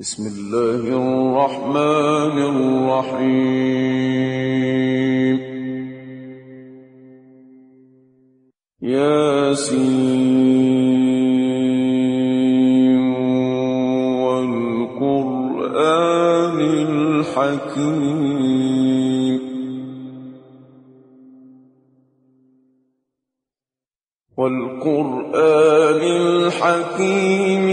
بسم الله الرحمن الرحيم. ياسين والقرآن الحكيم. والقرآن الحكيم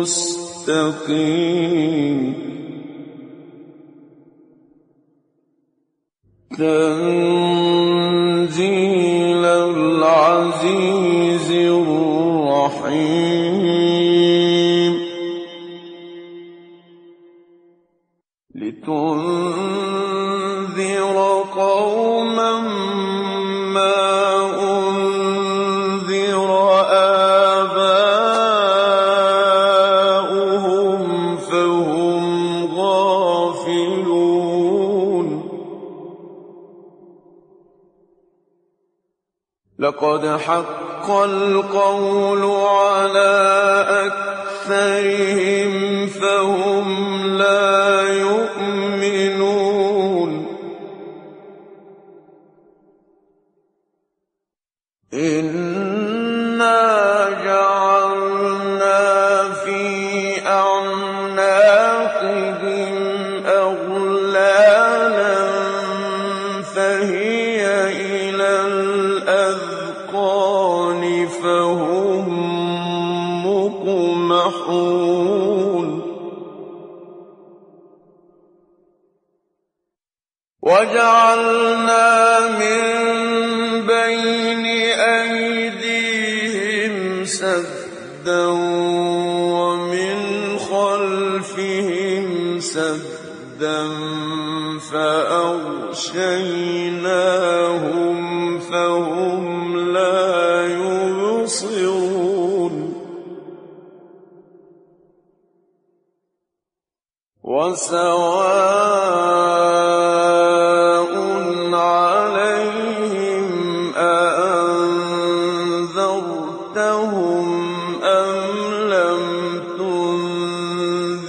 مستقيم. تنزيل العزيز الرحيم. لتنذر قوما لقد حق القول على أكثرهم فهم لا يؤمنون. إنا جعلنا في أعناقهم أغلالا فهي إلى فهم مقمحون. وجعلنا من بين أيديهم سدا ومن خلفهم سدا فأغشيناهم وسواء عليهم أأنذرتهم أم لم تنذرهم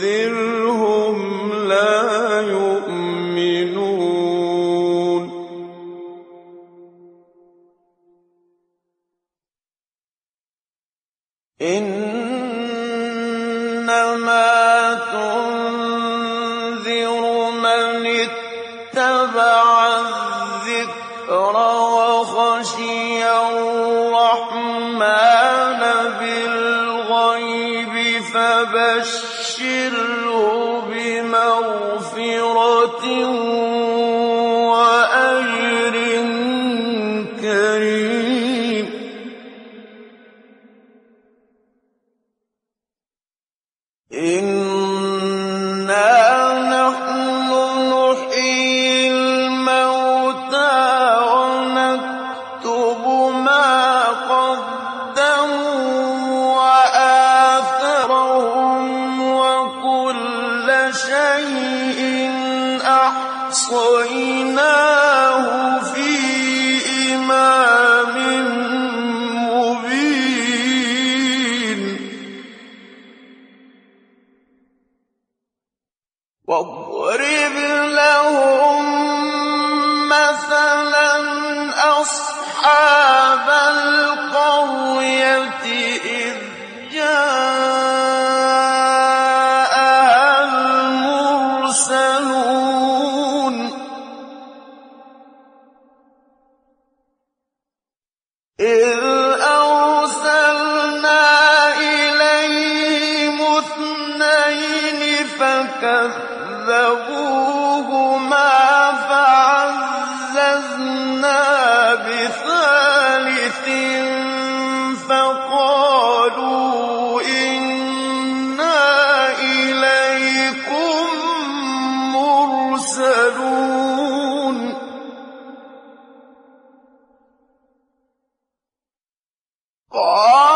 لا يؤمنون إنما تنذر فبشره بمغفرة وأجر كريم. إنا أحصيناه في إمام مبين واضرب فعززنا بثالث فقالوا إنا إليكم مرسلون. قالوا